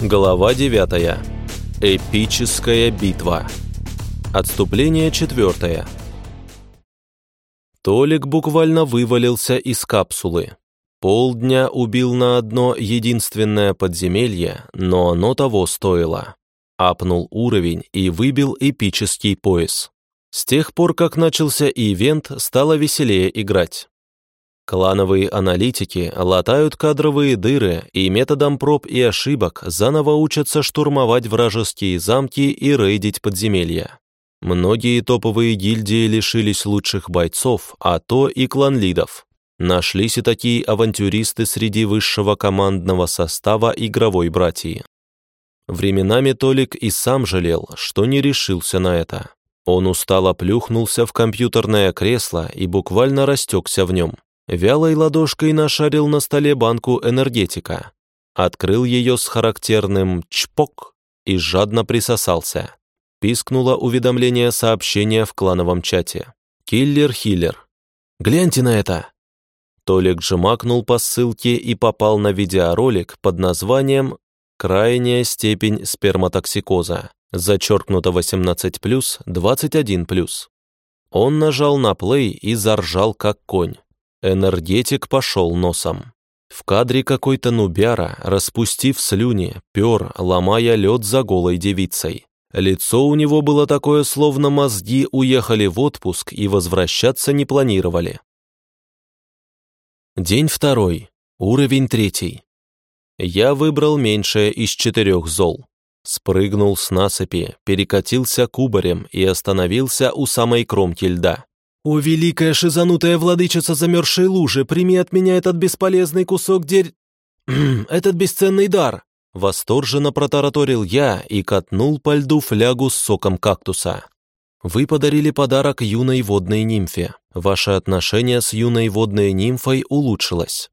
Глава 9. Эпическая битва. Отступление четвертое. Толик буквально вывалился из капсулы. Полдня убил на одно единственное подземелье, но оно того стоило. Апнул уровень и выбил эпический пояс. С тех пор, как начался ивент, стало веселее играть. Клановые аналитики латают кадровые дыры и методом проб и ошибок заново учатся штурмовать вражеские замки и рейдить подземелья. Многие топовые гильдии лишились лучших бойцов, а то и кланлидов. Нашлись и такие авантюристы среди высшего командного состава игровой братьи. Временами Толик и сам жалел, что не решился на это. Он устало плюхнулся в компьютерное кресло и буквально растекся в нем. Вялой ладошкой нашарил на столе банку энергетика. Открыл ее с характерным «чпок» и жадно присосался. Пискнуло уведомление сообщения в клановом чате. «Киллер-хиллер». «Гляньте на это!» Толик жмакнул по ссылке и попал на видеоролик под названием «Крайняя степень сперматоксикоза», зачеркнуто 18+, 21+. Он нажал на плей и заржал как конь. Энергетик пошел носом. В кадре какой-то нубяра, распустив слюни, пер, ломая лед за голой девицей. Лицо у него было такое, словно мозги уехали в отпуск и возвращаться не планировали. День второй. Уровень третий. Я выбрал меньшее из четырех зол. Спрыгнул с насыпи, перекатился кубарем и остановился у самой кромки льда. «О, великая шизанутая владычица замерзшей лужи, прими от меня этот бесполезный кусок дерь... этот бесценный дар!» Восторженно протараторил я и катнул по льду флягу с соком кактуса. Вы подарили подарок юной водной нимфе. Ваше отношение с юной водной нимфой улучшилось.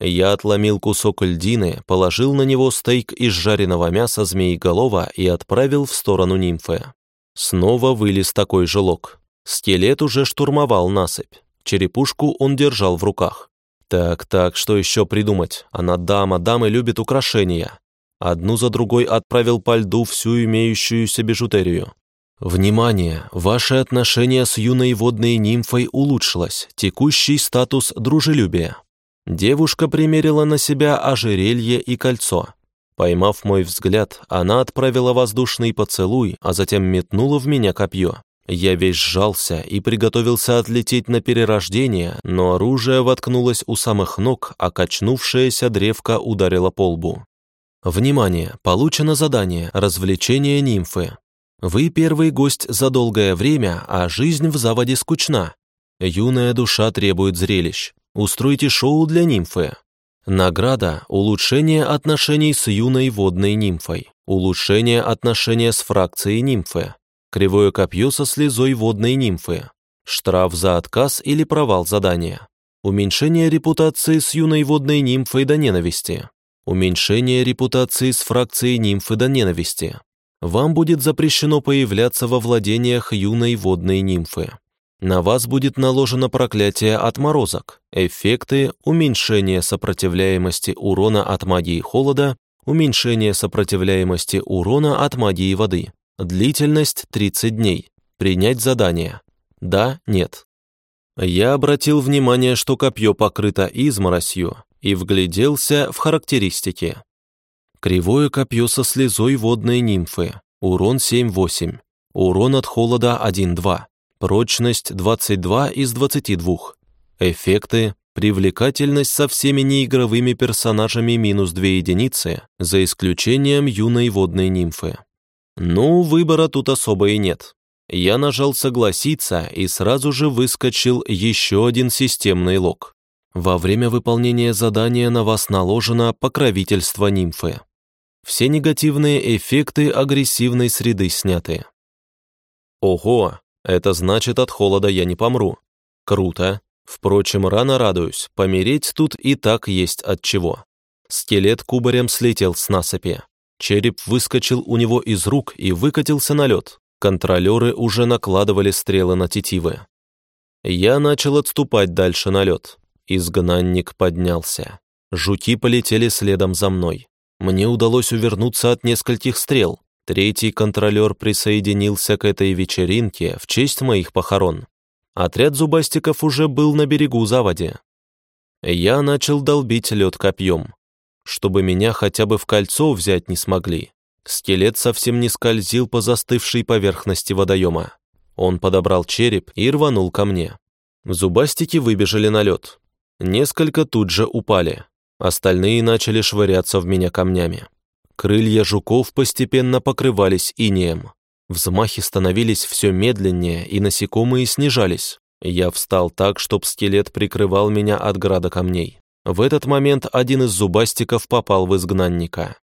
Я отломил кусок льдины, положил на него стейк из жареного мяса змееголова и отправил в сторону нимфы. Снова вылез такой же лог. Скелет уже штурмовал насыпь. Черепушку он держал в руках. Так, так, что еще придумать? Она дама, дамы любит украшения. Одну за другой отправил по льду всю имеющуюся бижутерию. Внимание! Ваше отношение с юной водной нимфой улучшилось. Текущий статус дружелюбия. Девушка примерила на себя ожерелье и кольцо. Поймав мой взгляд, она отправила воздушный поцелуй, а затем метнула в меня копье. Я весь сжался и приготовился отлететь на перерождение, но оружие воткнулось у самых ног, а качнувшаяся древка ударила по лбу. Внимание! Получено задание «Развлечение нимфы». Вы первый гость за долгое время, а жизнь в заводе скучна. Юная душа требует зрелищ. Устройте шоу для нимфы. Награда – улучшение отношений с юной водной нимфой, улучшение отношения с фракцией нимфы, кривое копье со слезой водной нимфы, штраф за отказ или провал задания, уменьшение репутации с юной водной нимфой до ненависти, уменьшение репутации с фракцией нимфы до ненависти. Вам будет запрещено появляться во владениях юной водной нимфы. На вас будет наложено проклятие отморозок, эффекты уменьшение сопротивляемости урона от магии холода, уменьшение сопротивляемости урона от магии воды. Длительность 30 дней. Принять задание. Да, нет. Я обратил внимание, что копье покрыто изморосью, и вгляделся в характеристики. Кривое копье со слезой водной нимфы. Урон 7-8. Урон от холода 1-2. Прочность 22 из 22. Эффекты. Привлекательность со всеми неигровыми персонажами минус 2 единицы, за исключением юной водной нимфы. Ну, выбора тут особо и нет. Я нажал «Согласиться» и сразу же выскочил еще один системный лог. Во время выполнения задания на вас наложено покровительство нимфы. Все негативные эффекты агрессивной среды сняты. Ого, это значит, от холода я не помру. Круто. Впрочем, рано радуюсь, помереть тут и так есть от чего. Скелет кубарем слетел с насыпи. Череп выскочил у него из рук и выкатился на лед. Контролеры уже накладывали стрелы на тетивы. Я начал отступать дальше на лед. Изгнанник поднялся. Жуки полетели следом за мной. Мне удалось увернуться от нескольких стрел. Третий контролер присоединился к этой вечеринке в честь моих похорон. Отряд зубастиков уже был на берегу заводи. Я начал долбить лед копьем. Чтобы меня хотя бы в кольцо взять не смогли. Скелет совсем не скользил по застывшей поверхности водоема. Он подобрал череп и рванул ко мне. Зубастики выбежали на лед. Несколько тут же упали. Остальные начали швыряться в меня камнями. Крылья жуков постепенно покрывались инеем. Взмахи становились все медленнее, и насекомые снижались. Я встал так, чтоб скелет прикрывал меня от града камней. В этот момент один из зубастиков попал в изгнанника.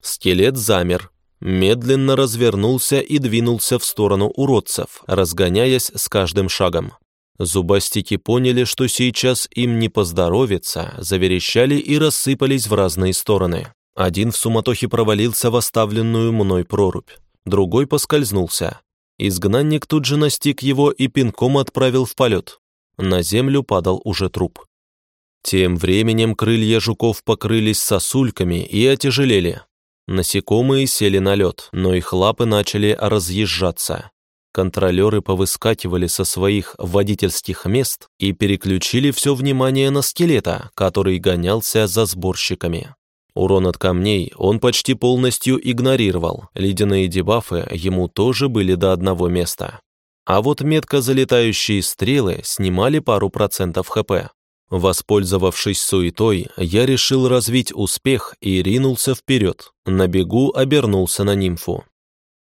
Скелет замер, медленно развернулся и двинулся в сторону уродцев, разгоняясь с каждым шагом. Зубастики поняли, что сейчас им не поздоровится, заверещали и рассыпались в разные стороны. Один в суматохе провалился в оставленную мной прорубь, другой поскользнулся. Изгнанник тут же настиг его и пинком отправил в полет. На землю падал уже труп. Тем временем крылья жуков покрылись сосульками и отяжелели. Насекомые сели на лед, но их лапы начали разъезжаться. Контролеры повыскакивали со своих водительских мест и переключили все внимание на скелета, который гонялся за сборщиками. Урон от камней он почти полностью игнорировал, ледяные дебафы ему тоже были до одного места. А вот метко залетающие стрелы снимали пару процентов ХП. Воспользовавшись суетой, я решил развить успех и ринулся вперед, на бегу обернулся на нимфу.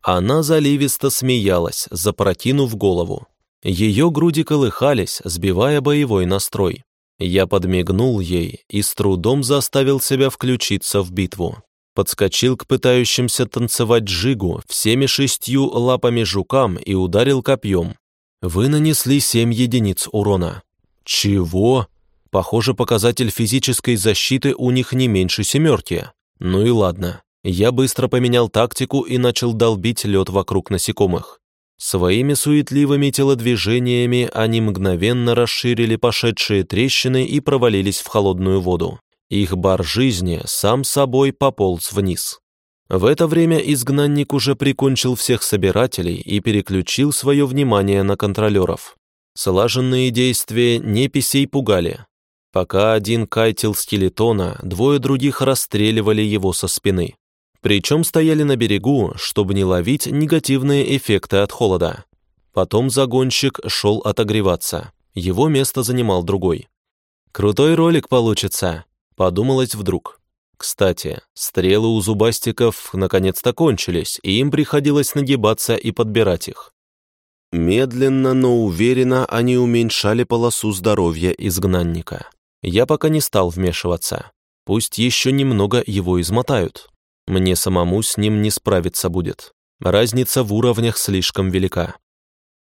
Она заливисто смеялась, запрокинув голову. Ее груди колыхались, сбивая боевой настрой. Я подмигнул ей и с трудом заставил себя включиться в битву. Подскочил к пытающимся танцевать джигу всеми шестью лапами жукам и ударил копьем. Вы нанесли семь единиц урона. Чего? Похоже, показатель физической защиты у них не меньше семерки. Ну и ладно. Я быстро поменял тактику и начал долбить лед вокруг насекомых. Своими суетливыми телодвижениями они мгновенно расширили пошедшие трещины и провалились в холодную воду. Их бар жизни сам собой пополз вниз. В это время изгнанник уже прикончил всех собирателей и переключил свое внимание на контролеров. Слаженные действия неписей пугали. Пока один кайтил скелетона, двое других расстреливали его со спины. Причем стояли на берегу, чтобы не ловить негативные эффекты от холода. Потом загонщик шел отогреваться. Его место занимал другой. «Крутой ролик получится», — подумалось вдруг. Кстати, стрелы у зубастиков наконец-то кончились, и им приходилось нагибаться и подбирать их. Медленно, но уверенно они уменьшали полосу здоровья изгнанника. Я пока не стал вмешиваться. Пусть еще немного его измотают. Мне самому с ним не справиться будет. Разница в уровнях слишком велика.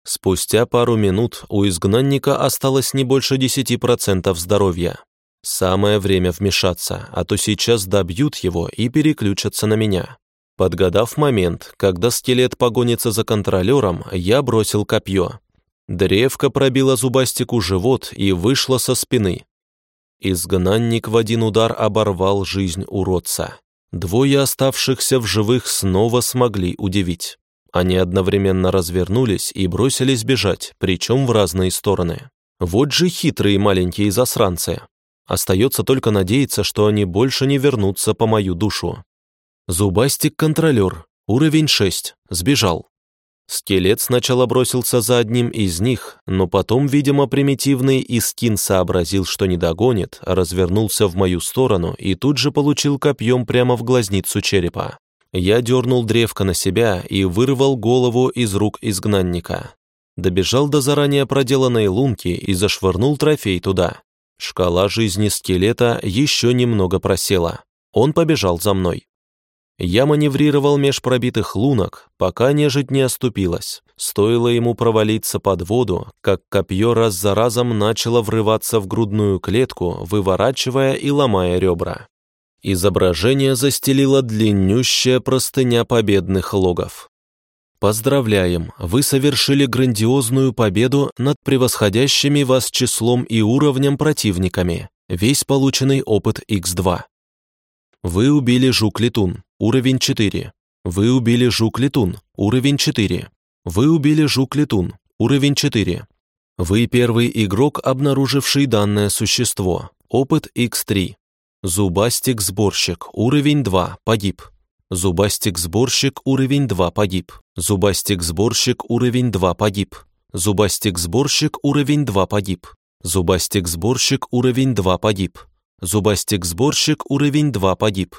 Спустя пару минут у изгнанника осталось не больше 10% здоровья. Самое время вмешаться, а то сейчас добьют его и переключатся на меня. Подгадав момент, когда скелет погонится за контролером, я бросил копье. Древко пробило зубастику живот и вышло со спины. Изгнанник в один удар оборвал жизнь уродца. Двое оставшихся в живых снова смогли удивить. Они одновременно развернулись и бросились бежать, причем в разные стороны. Вот же хитрые маленькие засранцы. Остается только надеяться, что они больше не вернутся по мою душу. Зубастик-контролер, уровень 6, сбежал. Скелет сначала бросился за одним из них, но потом, видимо, примитивный Искин сообразил, что не догонит, развернулся в мою сторону и тут же получил копьем прямо в глазницу черепа. Я дернул древко на себя и вырвал голову из рук изгнанника. Добежал до заранее проделанной лунки и зашвырнул трофей туда. Шкала жизни скелета еще немного просела. Он побежал за мной. Я маневрировал меж пробитых лунок, пока нежить не оступилась. Стоило ему провалиться под воду, как копье раз за разом начало врываться в грудную клетку, выворачивая и ломая ребра. Изображение застелило длиннющая простыня победных логов. Поздравляем, вы совершили грандиозную победу над превосходящими вас числом и уровнем противниками. Весь полученный опыт X2. Вы убили жук-летун, уровень 4. Вы убили жук-летун, уровень 4. Вы убили жук-летун, уровень 4. Вы первый игрок, обнаруживший данное существо. Опыт X3. Зубастик-сборщик, уровень 2, погиб. Зубастик-сборщик, уровень 2, погиб. Зубастик-сборщик, уровень 2, погиб. Зубастик-сборщик, уровень 2, погиб. Зубастик-сборщик, уровень 2, погиб. Зубастик-сборщик, уровень 2, погиб.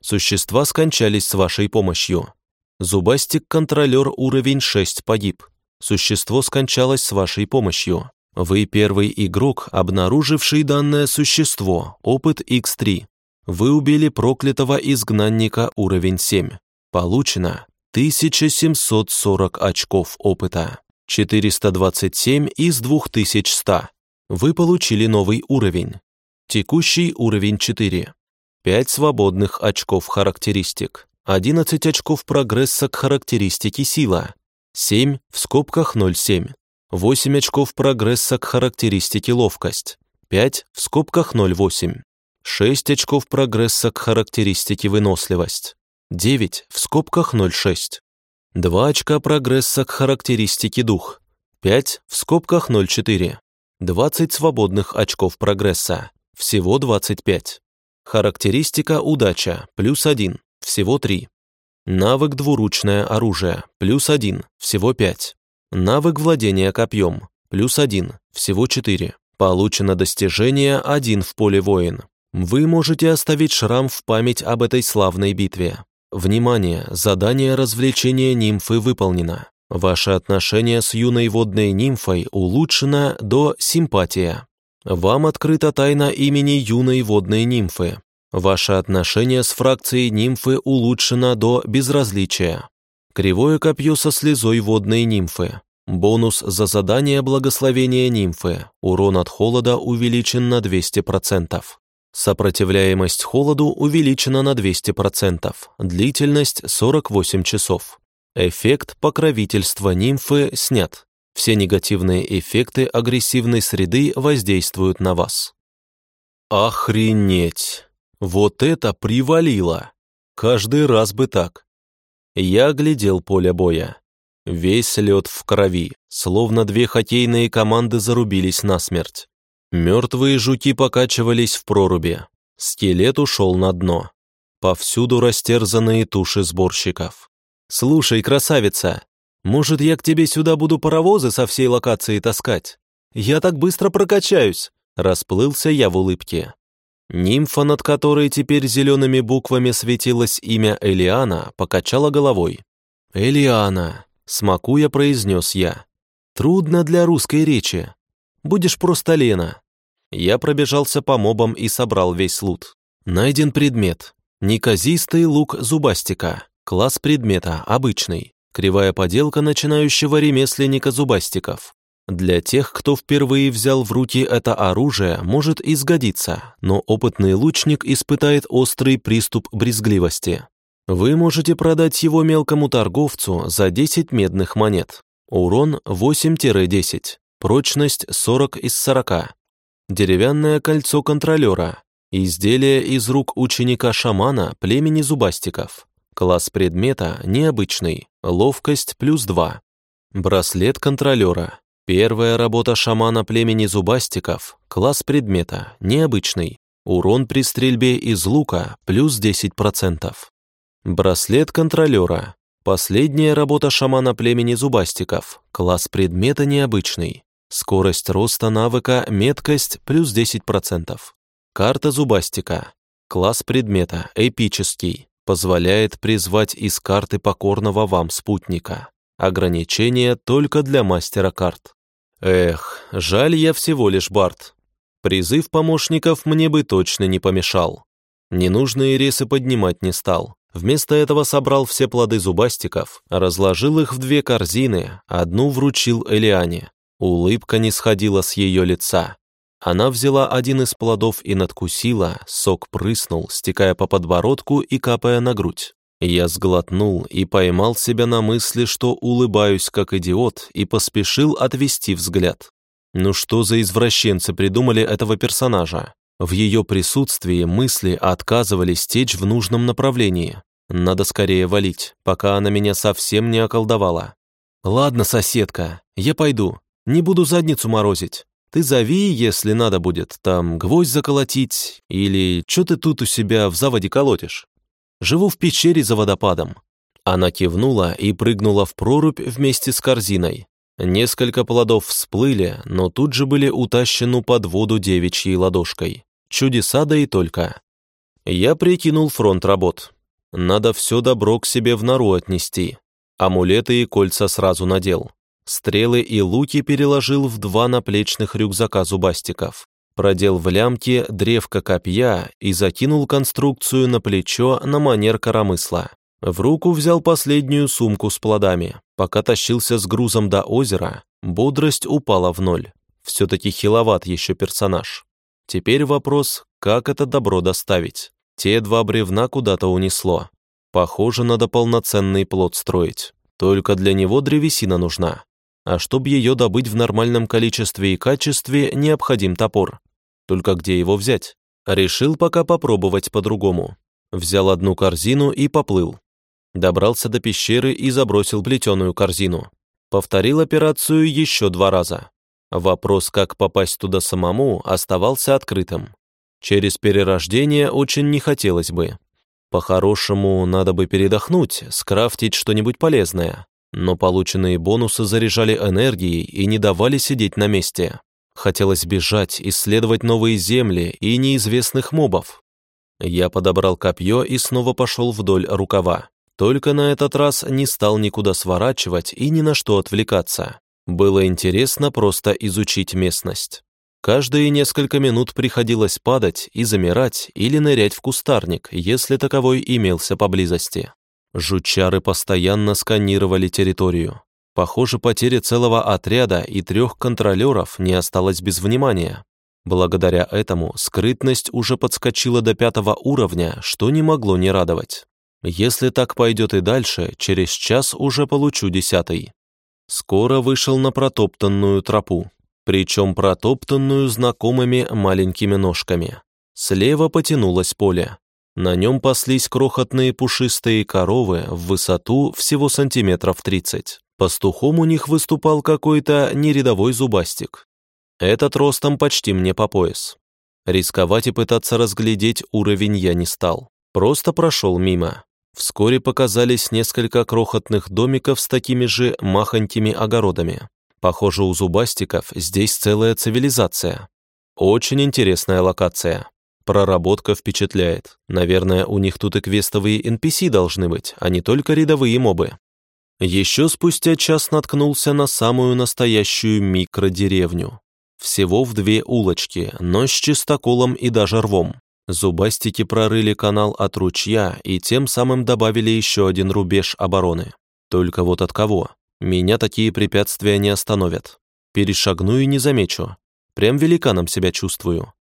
Существа скончались с вашей помощью. Зубастик-контролер, уровень 6, погиб. Существо скончалось с вашей помощью. Вы первый игрок, обнаруживший данное существо, опыт X3. Вы убили проклятого изгнанника уровень 7. Получено 1740 очков опыта. 427 из 2100. Вы получили новый уровень. Текущий уровень 4. 5 свободных очков характеристик. 11 очков прогресса к характеристике сила. 7 в скобках 0,7. 8 очков прогресса к характеристике ловкость. 5 в скобках 0,8. 6 очков прогресса к характеристике выносливость. 9 в скобках 0,6. 2 очка прогресса к характеристике дух. 5 в скобках 0,4. 20 свободных очков прогресса. Всего 25. Характеристика удача плюс 1. Всего 3. Навык двуручное оружие плюс 1. Всего 5. Навык владения копьем плюс 1. Всего 4. Получено достижение 1 в поле воин. Вы можете оставить шрам в память об этой славной битве. Внимание! Задание развлечения нимфы выполнено. Ваше отношение с юной водной нимфой улучшено до симпатия. Вам открыта тайна имени юной водной нимфы. Ваше отношение с фракцией нимфы улучшено до безразличия. Кривое копье со слезой водной нимфы. Бонус за задание благословения нимфы. Урон от холода увеличен на 200%. Сопротивляемость холоду увеличена на 200%, длительность 48 часов. Эффект покровительства нимфы снят. Все негативные эффекты агрессивной среды воздействуют на вас. Охренеть! Вот это привалило! Каждый раз бы так. Я глядел поле боя. Весь лед в крови, словно две хоккейные команды зарубились насмерть. Мертвые жуки покачивались в проруби. Скелет ушел на дно. Повсюду растерзанные туши сборщиков. «Слушай, красавица, может, я к тебе сюда буду паровозы со всей локации таскать? Я так быстро прокачаюсь!» Расплылся я в улыбке. Нимфа, над которой теперь зелеными буквами светилось имя Элиана, покачала головой. «Элиана», — смакуя произнес я. «Трудно для русской речи. Будешь просто Лена». Я пробежался по мобам и собрал весь лут. Найден предмет. Неказистый лук зубастика. Класс предмета обычный. Кривая поделка начинающего ремесленника зубастиков. Для тех, кто впервые взял в руки это оружие, может изгодиться, но опытный лучник испытает острый приступ брезгливости. Вы можете продать его мелкому торговцу за 10 медных монет. Урон 8-10. Прочность 40 из 40. Деревянное кольцо контролера. Изделие из рук ученика-шамана племени зубастиков. Класс предмета необычный. Ловкость плюс 2. Браслет контролера. Первая работа шамана племени зубастиков. Класс предмета необычный. Урон при стрельбе из лука плюс 10%. Браслет контролера. Последняя работа шамана племени зубастиков. Класс предмета необычный. Скорость роста навыка меткость плюс 10%. Карта зубастика. Класс предмета эпический. Позволяет призвать из карты покорного вам спутника. Ограничение только для мастера карт. Эх, жаль я всего лишь Барт. Призыв помощников мне бы точно не помешал. Ненужные ресы поднимать не стал. Вместо этого собрал все плоды зубастиков, разложил их в две корзины, одну вручил Элиане, Улыбка не сходила с ее лица. Она взяла один из плодов и надкусила, сок прыснул, стекая по подбородку и капая на грудь. Я сглотнул и поймал себя на мысли, что улыбаюсь как идиот, и поспешил отвести взгляд. Ну что за извращенцы придумали этого персонажа? В ее присутствии мысли отказывались течь в нужном направлении. Надо скорее валить, пока она меня совсем не околдовала. «Ладно, соседка, я пойду. Не буду задницу морозить. Ты зови, если надо будет, там гвоздь заколотить, или что ты тут у себя в заводе колотишь? Живу в пещере за водопадом». Она кивнула и прыгнула в прорубь вместе с корзиной. Несколько плодов всплыли, но тут же были утащены под воду девичьей ладошкой. Чудеса да и только. Я прикинул фронт работ. Надо все добро к себе в нору отнести. Амулеты и кольца сразу надел. Стрелы и луки переложил в два наплечных рюкзака зубастиков. Продел в лямке древко копья и закинул конструкцию на плечо на манер коромысла. В руку взял последнюю сумку с плодами. Пока тащился с грузом до озера, бодрость упала в ноль. Все-таки хиловат еще персонаж. Теперь вопрос, как это добро доставить. Те два бревна куда-то унесло. Похоже, надо полноценный плод строить. Только для него древесина нужна. А чтобы ее добыть в нормальном количестве и качестве, необходим топор. Только где его взять? Решил пока попробовать по-другому. Взял одну корзину и поплыл. Добрался до пещеры и забросил плетеную корзину. Повторил операцию еще два раза. Вопрос, как попасть туда самому, оставался открытым. Через перерождение очень не хотелось бы. По-хорошему, надо бы передохнуть, скрафтить что-нибудь полезное. Но полученные бонусы заряжали энергией и не давали сидеть на месте. Хотелось бежать, исследовать новые земли и неизвестных мобов. Я подобрал копье и снова пошел вдоль рукава. Только на этот раз не стал никуда сворачивать и ни на что отвлекаться. Было интересно просто изучить местность. Каждые несколько минут приходилось падать и замирать или нырять в кустарник, если таковой имелся поблизости. Жучары постоянно сканировали территорию. Похоже, потеря целого отряда и трех контролеров не осталась без внимания. Благодаря этому скрытность уже подскочила до пятого уровня, что не могло не радовать. Если так пойдет и дальше, через час уже получу десятый. Скоро вышел на протоптанную тропу, причем протоптанную знакомыми маленькими ножками. Слева потянулось поле. На нем паслись крохотные пушистые коровы в высоту всего сантиметров 30. Пастухом у них выступал какой-то нерядовой зубастик. Этот ростом почти мне по пояс. Рисковать и пытаться разглядеть уровень я не стал. Просто прошел мимо. Вскоре показались несколько крохотных домиков с такими же махонькими огородами. Похоже, у зубастиков здесь целая цивилизация. Очень интересная локация. Проработка впечатляет. Наверное, у них тут и квестовые NPC должны быть, а не только рядовые мобы. Еще спустя час наткнулся на самую настоящую микродеревню. Всего в две улочки, но с чистоколом и даже рвом. Зубастики прорыли канал от ручья и тем самым добавили еще один рубеж обороны. Только вот от кого? Меня такие препятствия не остановят. Перешагну и не замечу. Прям великаном себя чувствую.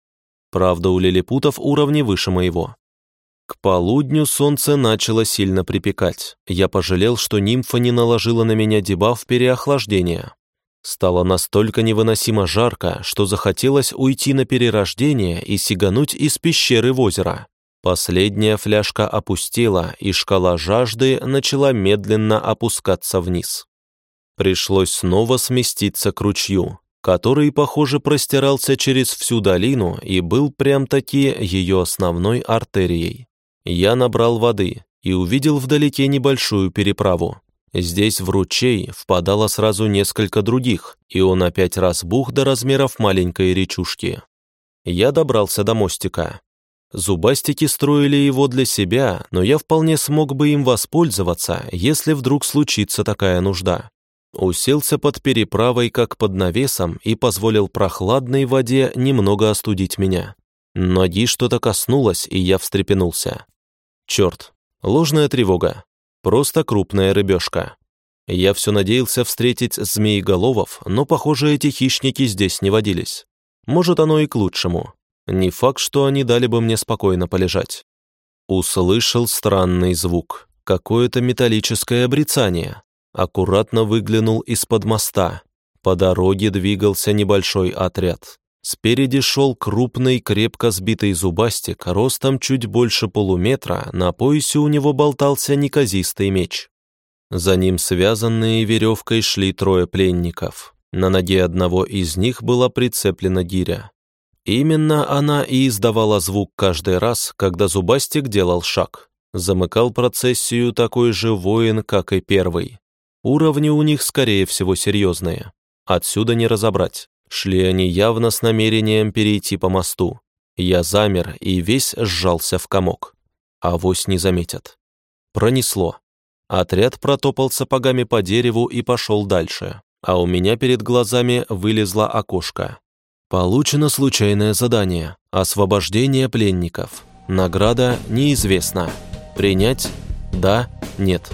Правда, у лилипутов уровни выше моего. К полудню солнце начало сильно припекать. Я пожалел, что нимфа не наложила на меня дебаф переохлаждения. Стало настолько невыносимо жарко, что захотелось уйти на перерождение и сигануть из пещеры в озеро. Последняя фляжка опустела, и шкала жажды начала медленно опускаться вниз. Пришлось снова сместиться к ручью, который, похоже, простирался через всю долину и был прям-таки ее основной артерией. Я набрал воды и увидел вдалеке небольшую переправу. Здесь в ручей впадало сразу несколько других, и он опять разбух до размеров маленькой речушки. Я добрался до мостика. Зубастики строили его для себя, но я вполне смог бы им воспользоваться, если вдруг случится такая нужда. Уселся под переправой, как под навесом, и позволил прохладной воде немного остудить меня. Ноги что-то коснулось, и я встрепенулся. Черт, ложная тревога. Просто крупная рыбешка. Я все надеялся встретить змееголовов, но, похоже, эти хищники здесь не водились. Может, оно и к лучшему. Не факт, что они дали бы мне спокойно полежать. Услышал странный звук. Какое-то металлическое обрицание. Аккуратно выглянул из-под моста. По дороге двигался небольшой отряд. Спереди шел крупный, крепко сбитый зубастик, ростом чуть больше полуметра, на поясе у него болтался неказистый меч. За ним связанные веревкой шли трое пленников. На ноге одного из них была прицеплена гиря. Именно она и издавала звук каждый раз, когда зубастик делал шаг. Замыкал процессию такой же воин, как и первый. Уровни у них, скорее всего, серьезные. Отсюда не разобрать. Шли они явно с намерением перейти по мосту. Я замер и весь сжался в комок. Авось не заметят. Пронесло. Отряд протопал сапогами по дереву и пошел дальше, а у меня перед глазами вылезло окошко. Получено случайное задание – освобождение пленников. Награда неизвестна. Принять? Да? Нет?